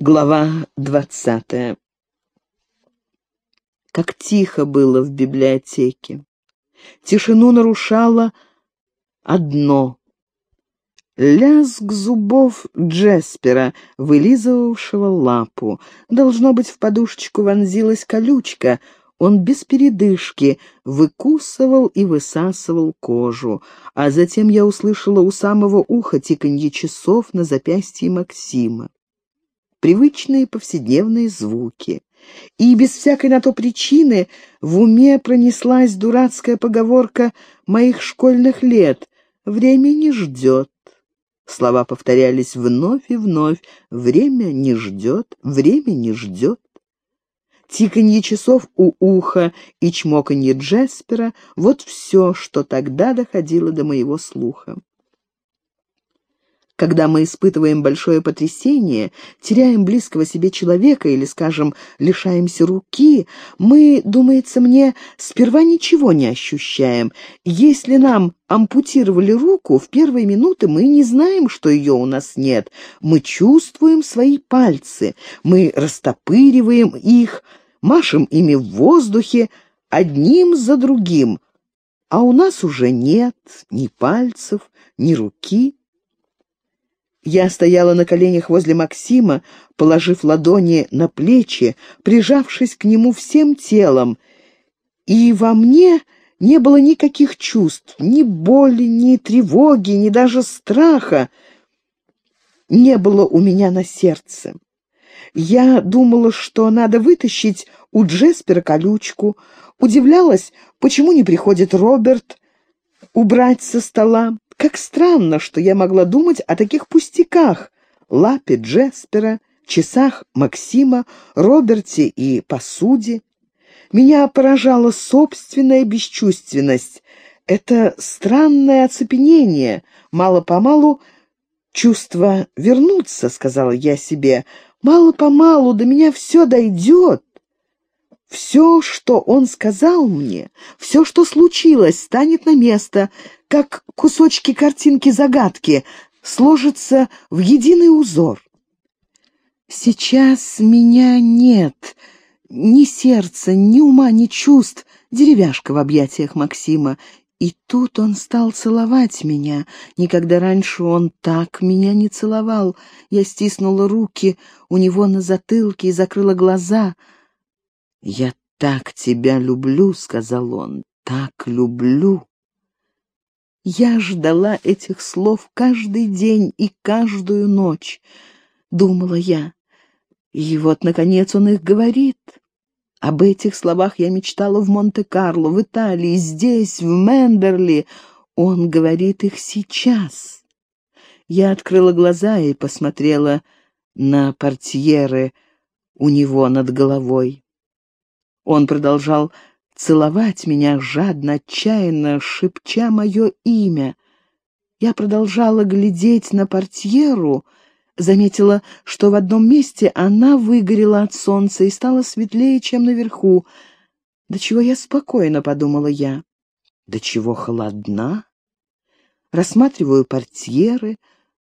Глава двадцатая. Как тихо было в библиотеке. Тишину нарушало одно — лязг зубов Джеспера, вылизывавшего лапу. Должно быть, в подушечку вонзилась колючка. Он без передышки выкусывал и высасывал кожу, а затем я услышала у самого уха тиканье часов на запястье Максима привычные повседневные звуки. И без всякой на то причины в уме пронеслась дурацкая поговорка моих школьных лет «Время не ждет». Слова повторялись вновь и вновь «Время не ждет, время не ждет». Тиканье часов у уха и чмоканье Джеспера — вот все, что тогда доходило до моего слуха. Когда мы испытываем большое потрясение, теряем близкого себе человека или, скажем, лишаемся руки, мы, думается мне, сперва ничего не ощущаем. Если нам ампутировали руку, в первые минуты мы не знаем, что ее у нас нет. Мы чувствуем свои пальцы, мы растопыриваем их, машем ими в воздухе, одним за другим, а у нас уже нет ни пальцев, ни руки. Я стояла на коленях возле Максима, положив ладони на плечи, прижавшись к нему всем телом, и во мне не было никаких чувств, ни боли, ни тревоги, ни даже страха. Не было у меня на сердце. Я думала, что надо вытащить у Джеспера колючку, удивлялась, почему не приходит Роберт убрать со стола. Как странно, что я могла думать о таких пустяках. Лапе Джеспера, часах Максима, Роберте и посуде. Меня поражала собственная бесчувственность. Это странное оцепенение. Мало-помалу чувства вернутся, сказала я себе. Мало-помалу до меня все дойдет. Все, что он сказал мне, все, что случилось, станет на место, как кусочки картинки-загадки, сложатся в единый узор. Сейчас меня нет, ни сердца, ни ума, ни чувств, деревяшка в объятиях Максима. И тут он стал целовать меня. Никогда раньше он так меня не целовал. Я стиснула руки у него на затылке и закрыла глаза — «Я так тебя люблю», — сказал он, — «так люблю». Я ждала этих слов каждый день и каждую ночь, думала я. И вот, наконец, он их говорит. Об этих словах я мечтала в Монте-Карло, в Италии, здесь, в Мендерли. Он говорит их сейчас. Я открыла глаза и посмотрела на портьеры у него над головой. Он продолжал целовать меня жадно, отчаянно, шепча мое имя. Я продолжала глядеть на портьеру, заметила, что в одном месте она выгорела от солнца и стала светлее, чем наверху. «Да чего я спокойно», — подумала я. «Да чего холодна?» Рассматриваю портьеры,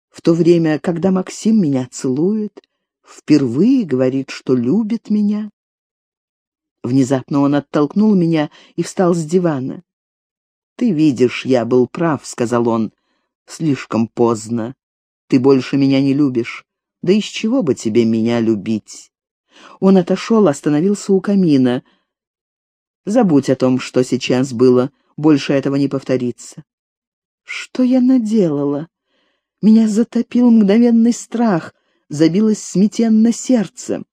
в то время, когда Максим меня целует, впервые говорит, что любит меня. Внезапно он оттолкнул меня и встал с дивана. «Ты видишь, я был прав», — сказал он. «Слишком поздно. Ты больше меня не любишь. Да из чего бы тебе меня любить?» Он отошел, остановился у камина. «Забудь о том, что сейчас было. Больше этого не повторится». «Что я наделала?» Меня затопил мгновенный страх, забилось сметенно сердце.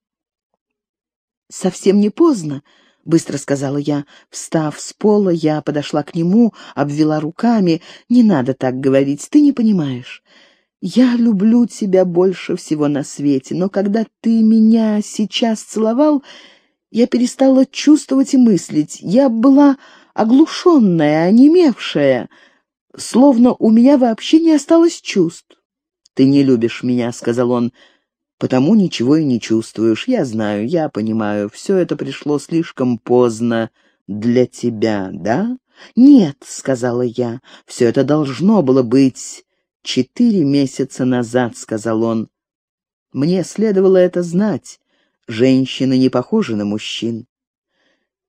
«Совсем не поздно», — быстро сказала я. Встав с пола, я подошла к нему, обвела руками. «Не надо так говорить, ты не понимаешь. Я люблю тебя больше всего на свете, но когда ты меня сейчас целовал, я перестала чувствовать и мыслить. Я была оглушенная, онемевшая, словно у меня вообще не осталось чувств. «Ты не любишь меня», — сказал он, — потому ничего и не чувствуешь. Я знаю, я понимаю, все это пришло слишком поздно для тебя, да? Нет, сказала я, все это должно было быть четыре месяца назад, сказал он. Мне следовало это знать. Женщины не похожи на мужчин.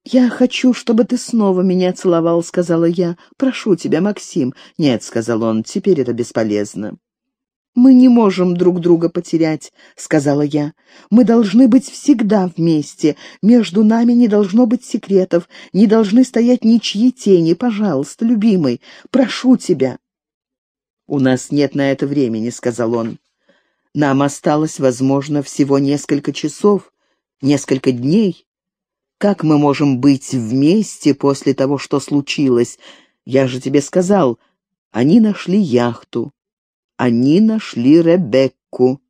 «Я хочу, чтобы ты снова меня целовал», — сказала я. «Прошу тебя, Максим». «Нет», — сказал он, — «теперь это бесполезно». «Мы не можем друг друга потерять», — сказала я. «Мы должны быть всегда вместе. Между нами не должно быть секретов, не должны стоять ничьи тени. Пожалуйста, любимый, прошу тебя». «У нас нет на это времени», — сказал он. «Нам осталось, возможно, всего несколько часов, несколько дней. Как мы можем быть вместе после того, что случилось? Я же тебе сказал, они нашли яхту. Они нашли Ребекку.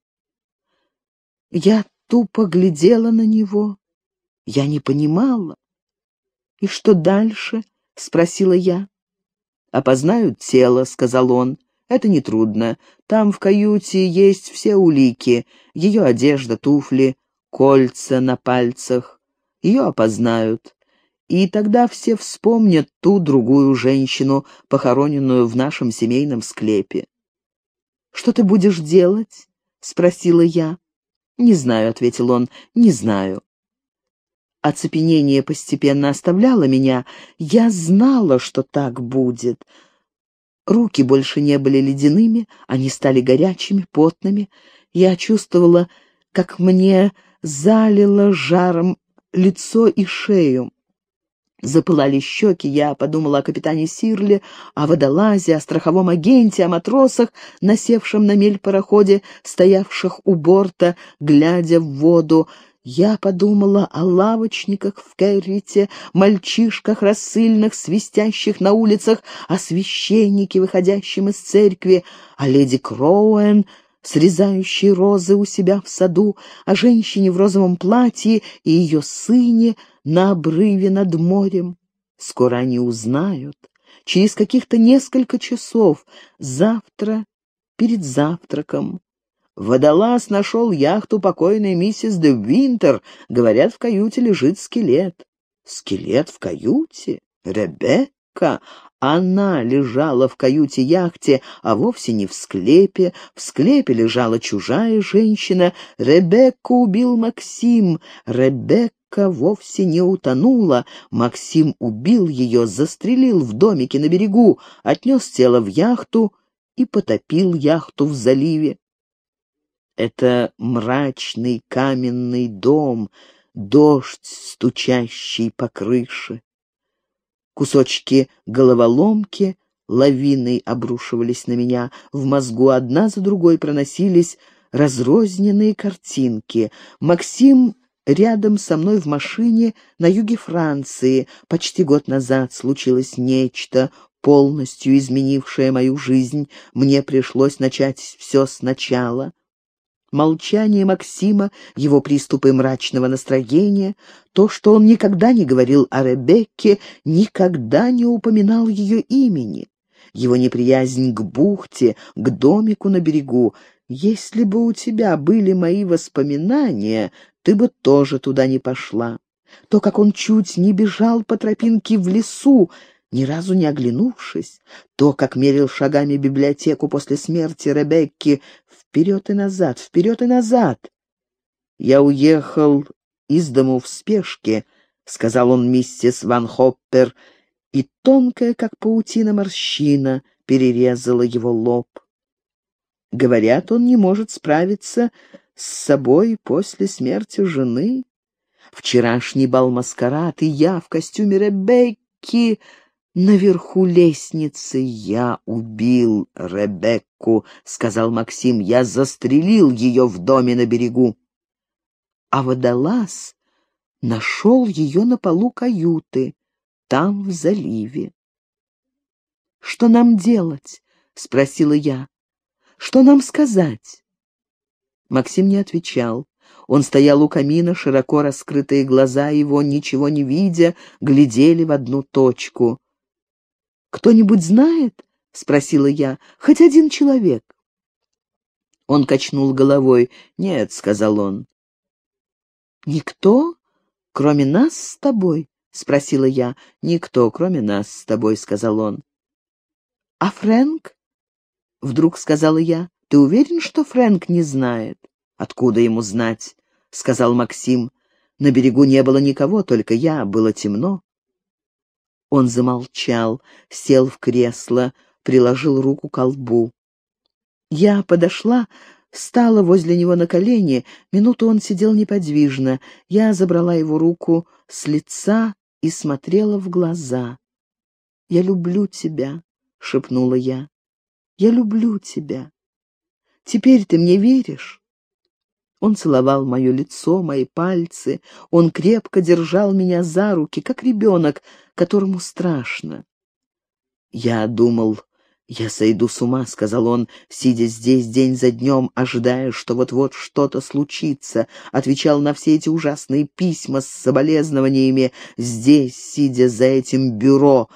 Я тупо глядела на него. Я не понимала. «И что дальше?» — спросила я. «Опознают тело», — сказал он. «Это нетрудно. Там в каюте есть все улики. Ее одежда, туфли, кольца на пальцах ее опознают. И тогда все вспомнят ту другую женщину, похороненную в нашем семейном склепе. «Что ты будешь делать?» — спросила я. «Не знаю», — ответил он, — «не знаю». Оцепенение постепенно оставляло меня. Я знала, что так будет. Руки больше не были ледяными, они стали горячими, потными. Я чувствовала, как мне залило жаром лицо и шею. Запылали щеки, я подумала о капитане Сирле, о водолазе, о страховом агенте, о матросах, насевшем на мель пароходе, стоявших у борта, глядя в воду. Я подумала о лавочниках в Керрите, мальчишках рассыльных, свистящих на улицах, о священнике, выходящем из церкви, о леди Кроуэн, срезающей розы у себя в саду, о женщине в розовом платье и ее сыне на обрыве над морем. Скоро они узнают. Через каких-то несколько часов, завтра, перед завтраком. Водолаз нашел яхту покойной миссис де Винтер. Говорят, в каюте лежит скелет. Скелет в каюте? Ребекка? Она лежала в каюте-яхте, а вовсе не в склепе. В склепе лежала чужая женщина. Ребекку убил Максим. Ребекка вовсе не утонула. Максим убил ее, застрелил в домике на берегу, отнес тело в яхту и потопил яхту в заливе. Это мрачный каменный дом, дождь, стучащий по крыше. Кусочки головоломки лавиной обрушивались на меня, в мозгу одна за другой проносились разрозненные картинки. Максим рядом со мной в машине на юге Франции. Почти год назад случилось нечто, полностью изменившее мою жизнь. Мне пришлось начать все сначала. Молчание Максима, его приступы мрачного настроения, то, что он никогда не говорил о Ребекке, никогда не упоминал ее имени, его неприязнь к бухте, к домику на берегу. Если бы у тебя были мои воспоминания, ты бы тоже туда не пошла. То, как он чуть не бежал по тропинке в лесу, ни разу не оглянувшись, то, как мерил шагами библиотеку после смерти Ребекки, вперед и назад, вперед и назад. «Я уехал из дому в спешке», — сказал он миссис Ван Хоппер, и тонкая, как паутина морщина, перерезала его лоб. Говорят, он не может справиться с собой после смерти жены. Вчерашний бал-маскарад, и я в костюме Ребекки «Наверху лестницы я убил Ребекку», — сказал Максим. «Я застрелил ее в доме на берегу». А водолаз нашел ее на полу каюты, там, в заливе. «Что нам делать?» — спросила я. «Что нам сказать?» Максим не отвечал. Он стоял у камина, широко раскрытые глаза его, ничего не видя, глядели в одну точку. «Кто-нибудь знает?» — спросила я. «Хоть один человек». Он качнул головой. «Нет», — сказал он. «Никто, кроме нас с тобой?» — спросила я. «Никто, кроме нас с тобой», — сказал он. «А Фрэнк?» — вдруг сказала я. «Ты уверен, что Фрэнк не знает?» «Откуда ему знать?» — сказал Максим. «На берегу не было никого, только я, было темно». Он замолчал, сел в кресло, приложил руку к лбу. Я подошла, стала возле него на колени. Минуту он сидел неподвижно. Я забрала его руку с лица и смотрела в глаза. «Я люблю тебя», — шепнула я. «Я люблю тебя. Теперь ты мне веришь?» Он целовал мое лицо, мои пальцы. Он крепко держал меня за руки, как ребенок, которому страшно. Я думал, «Я сойду с ума», — сказал он, сидя здесь день за днем, ожидая, что вот-вот что-то случится, отвечал на все эти ужасные письма с соболезнованиями, здесь, сидя за этим бюро,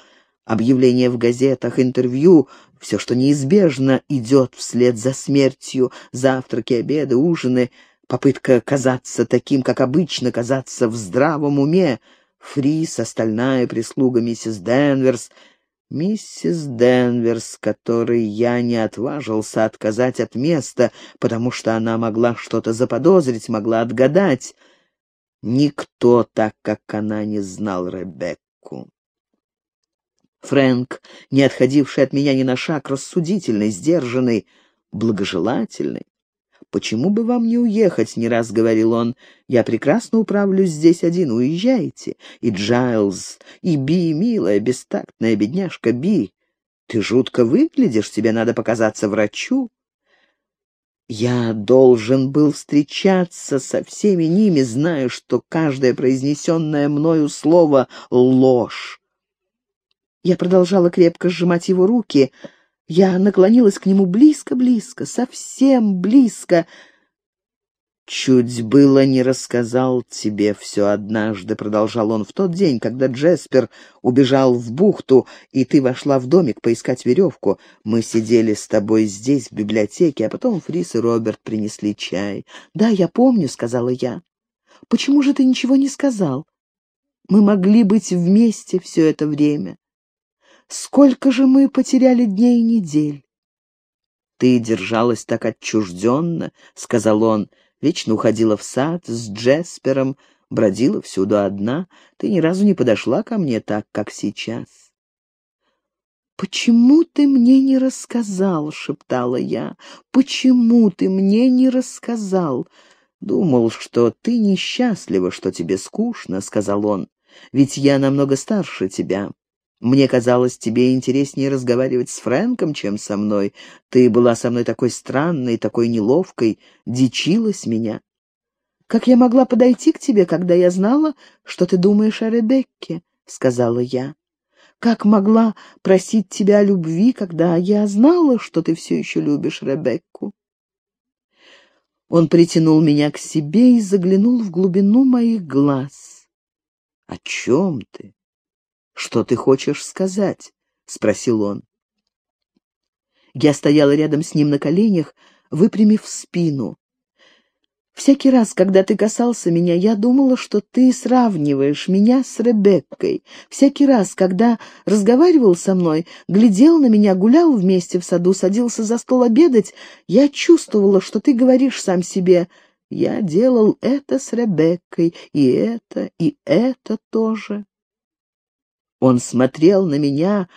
объявления в газетах, интервью, все, что неизбежно идет вслед за смертью, завтраки, обеды, ужины, попытка казаться таким, как обычно, казаться в здравом уме, Фрис, остальная прислуга миссис Денверс — Миссис Денверс, которой я не отважился отказать от места, потому что она могла что-то заподозрить, могла отгадать. Никто так, как она, не знал Ребекку. Фрэнк, не отходивший от меня ни на шаг, рассудительный, сдержанный, благожелательный, «Почему бы вам не уехать?» — не раз говорил он. «Я прекрасно управлюсь здесь один, уезжайте. И Джайлз, и Би, милая, бестактная бедняжка Би. Ты жутко выглядишь, тебе надо показаться врачу». Я должен был встречаться со всеми ними, зная, что каждое произнесенное мною слово — ложь. Я продолжала крепко сжимать его руки — я наклонилась к нему близко-близко, совсем близко. «Чуть было не рассказал тебе все однажды», — продолжал он, — «в тот день, когда Джеспер убежал в бухту, и ты вошла в домик поискать веревку. Мы сидели с тобой здесь, в библиотеке, а потом Фрис и Роберт принесли чай». «Да, я помню», — сказала я. «Почему же ты ничего не сказал? Мы могли быть вместе все это время». Сколько же мы потеряли дней и недель? «Ты держалась так отчужденно», — сказал он, — «вечно уходила в сад с Джеспером, бродила всюду одна. Ты ни разу не подошла ко мне так, как сейчас». «Почему ты мне не рассказал?» — шептала я. «Почему ты мне не рассказал?» «Думал, что ты несчастлива, что тебе скучно», — сказал он. «Ведь я намного старше тебя. Мне казалось, тебе интереснее разговаривать с Фрэнком, чем со мной. Ты была со мной такой странной, такой неловкой, дичилась меня. Как я могла подойти к тебе, когда я знала, что ты думаешь о Ребекке?» — сказала я. «Как могла просить тебя о любви, когда я знала, что ты все еще любишь Ребекку?» Он притянул меня к себе и заглянул в глубину моих глаз. «О чем ты?» «Что ты хочешь сказать?» — спросил он. Я стояла рядом с ним на коленях, выпрямив спину. Всякий раз, когда ты касался меня, я думала, что ты сравниваешь меня с Ребеккой. Всякий раз, когда разговаривал со мной, глядел на меня, гулял вместе в саду, садился за стол обедать, я чувствовала, что ты говоришь сам себе «Я делал это с Ребеккой, и это, и это тоже». Он смотрел на меня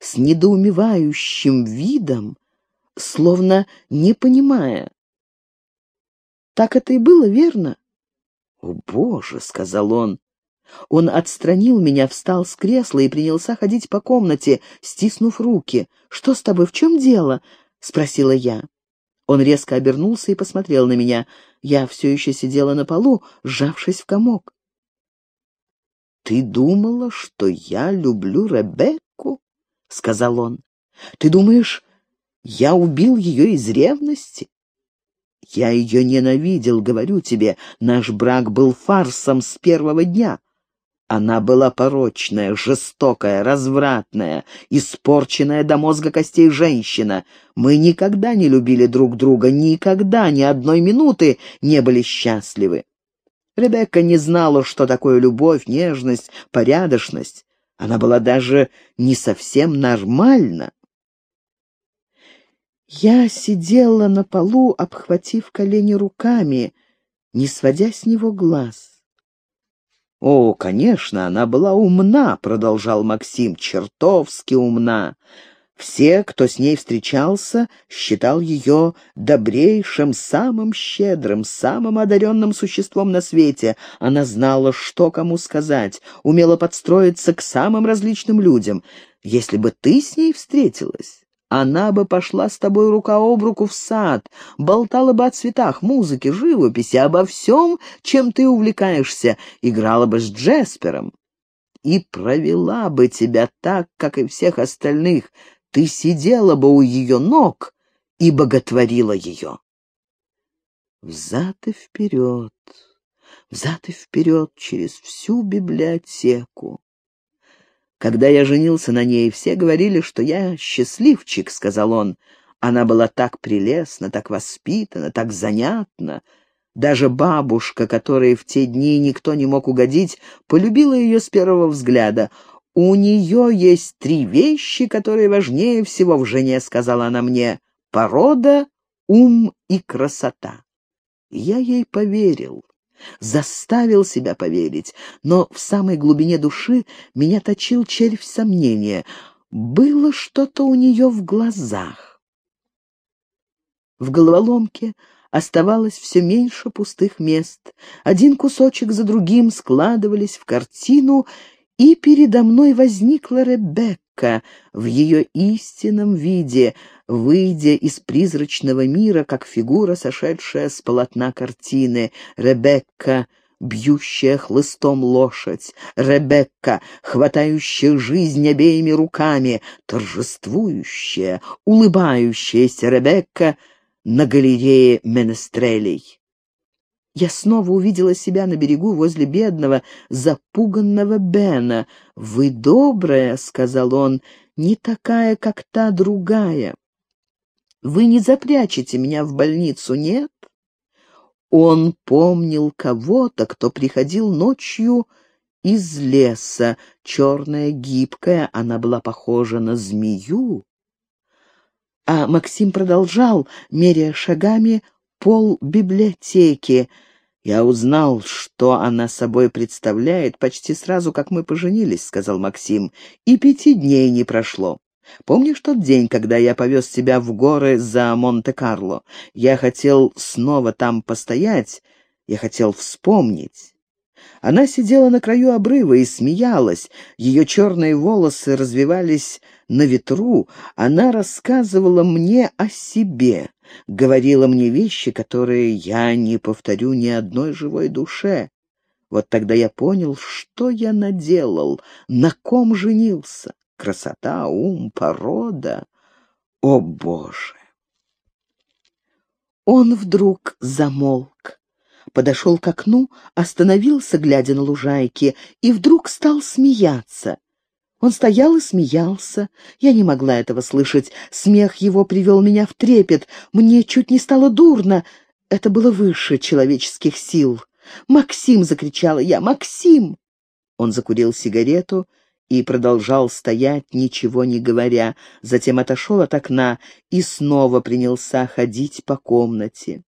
с недоумевающим видом, словно не понимая. Так это и было, верно? «О, Боже!» — сказал он. Он отстранил меня, встал с кресла и принялся ходить по комнате, стиснув руки. «Что с тобой? В чем дело?» — спросила я. Он резко обернулся и посмотрел на меня. Я все еще сидела на полу, сжавшись в комок. «Ты думала, что я люблю Ребекку?» — сказал он. «Ты думаешь, я убил ее из ревности?» «Я ее ненавидел, говорю тебе. Наш брак был фарсом с первого дня. Она была порочная, жестокая, развратная, испорченная до мозга костей женщина. Мы никогда не любили друг друга, никогда, ни одной минуты не были счастливы. Ребекка не знала, что такое любовь, нежность, порядочность. Она была даже не совсем нормальна. Я сидела на полу, обхватив колени руками, не сводя с него глаз. «О, конечно, она была умна», — продолжал Максим, — «чертовски умна. Все, кто с ней встречался, считал ее добрейшим, самым щедрым, самым одаренным существом на свете. Она знала, что кому сказать, умела подстроиться к самым различным людям. Если бы ты с ней встретилась, она бы пошла с тобой рука об руку в сад, болтала бы о цветах, музыке, живописи, обо всем, чем ты увлекаешься, играла бы с Джеспером и провела бы тебя так, как и всех остальных. Ты сидела бы у ее ног и боготворила ее. Взад и вперед, взад и вперед через всю библиотеку. Когда я женился на ней, все говорили, что я счастливчик, — сказал он. Она была так прелестна, так воспитана, так занятна. Даже бабушка, которой в те дни никто не мог угодить, полюбила ее с первого взгляда. «У нее есть три вещи, которые важнее всего в жене», — сказала она мне. «Порода, ум и красота». Я ей поверил заставил себя поверить, но в самой глубине души меня точил червь сомнения. Было что-то у нее в глазах. В головоломке оставалось все меньше пустых мест. Один кусочек за другим складывались в картину, и передо мной возникла Ребекка в ее истинном виде, выйдя из призрачного мира, как фигура, сошедшая с полотна картины. Ребекка бьющая хлыстом лошадь, Ребекка, хватающая жизнь обеими руками, торжествующая, улыбающаяся Ребекка на галерее Менестрелей. Я снова увидела себя на берегу возле бедного, запуганного Бена. «Вы добрая», — сказал он, — «не такая, как та другая. Вы не запрячете меня в больницу, нет?» Он помнил кого-то, кто приходил ночью из леса, черная, гибкая, она была похожа на змею. А Максим продолжал, меряя шагами, пол библиотеки. «Я узнал, что она собой представляет почти сразу, как мы поженились», — сказал Максим, — «и пяти дней не прошло. Помнишь тот день, когда я повез тебя в горы за Монте-Карло? Я хотел снова там постоять, я хотел вспомнить». Она сидела на краю обрыва и смеялась, ее черные волосы развивались на ветру, она рассказывала мне о себе говорила мне вещи, которые я не повторю ни одной живой душе. Вот тогда я понял, что я наделал, на ком женился. Красота, ум, порода. О, Боже! Он вдруг замолк, подошел к окну, остановился, глядя на лужайки, и вдруг стал смеяться. Он стоял и смеялся. Я не могла этого слышать. Смех его привел меня в трепет. Мне чуть не стало дурно. Это было выше человеческих сил. «Максим!» — закричала я. «Максим!» Он закурил сигарету и продолжал стоять, ничего не говоря. Затем отошел от окна и снова принялся ходить по комнате.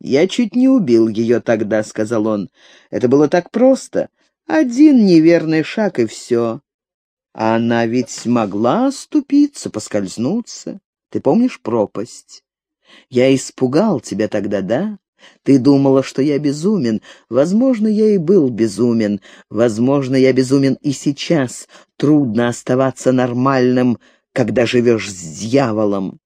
«Я чуть не убил ее тогда», — сказал он. «Это было так просто. Один неверный шаг, и все. А она ведь могла оступиться, поскользнуться. Ты помнишь пропасть? Я испугал тебя тогда, да? Ты думала, что я безумен. Возможно, я и был безумен. Возможно, я безумен и сейчас. Трудно оставаться нормальным, когда живешь с дьяволом.